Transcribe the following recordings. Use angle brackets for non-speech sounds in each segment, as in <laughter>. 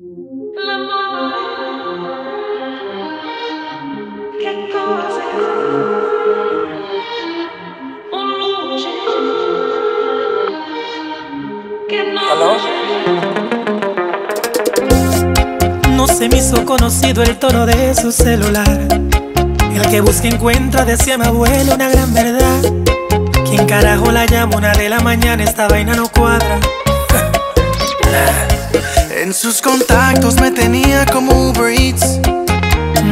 No se me hizo conocido el tono de su celular. El que busca encuentra, decía mi abuelo, una gran verdad. ¿Quién carajo la llama una de la mañana? Esta vaina no cuadra. <laughs> En sus contactos me tenía como Uber Eats.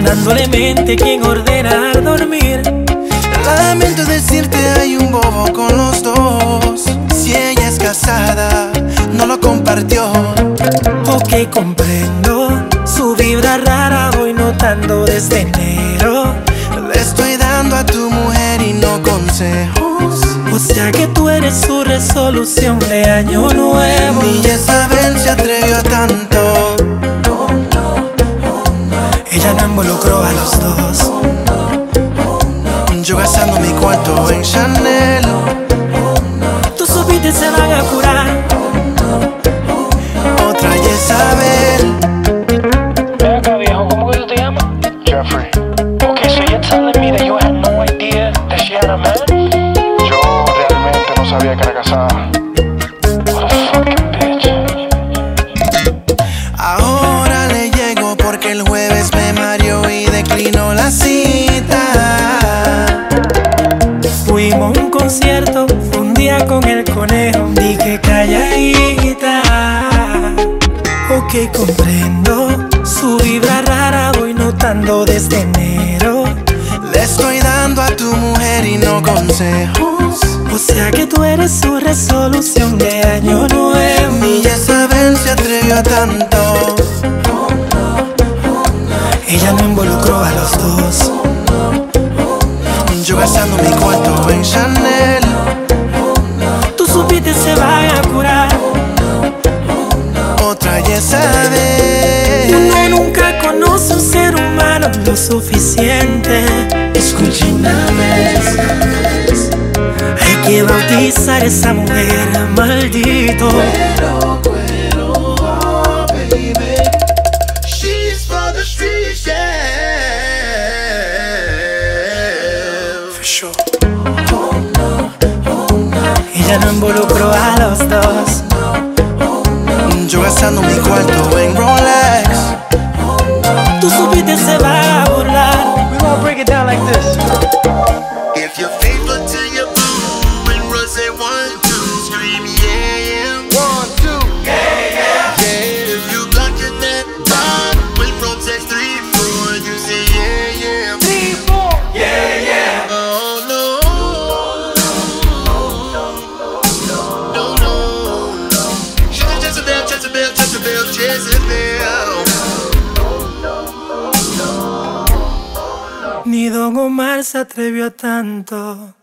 Dándole mente quien ordena al dormir. Lamento decirte hay un bobo con los dos. Si ella es casada, no lo compartió. Ok, comprendo. Su vibra rara voy notando desde enero. Le estoy dando a tu mujer y no consejos. O sea que tú eres su resolución de año nuevo. Ni Jezabel tanto. Ella no involucró a los dos. Yo gastando mi cuarto en Chanel. Tú supiste se van a curar. Fue un día con el conejo. Dije calladita. Ok, comprendo. Su vibra rara voy notando desde enero. Le estoy dando a tu mujer y no consejos. O sea que tú eres su resolución de año nuevo. Ni Jezabel se atrevió a tanto. Ella no involucró a los dos. Yo gastando mi cuarto en Chanel. Tú supiste se van a curar. Otra Jezabel. Uno nunca conoce un ser humano lo suficiente. Escuchen una vez. Hay que bautizar a esa mujer, maldito. For sure. Ella no involucró a los dos. Yo gastando mi cuarto en Rolex. Tú supiste se va a burlar. We gonna break it down like this. If you're Ni Don Omar se atrevió a tanto.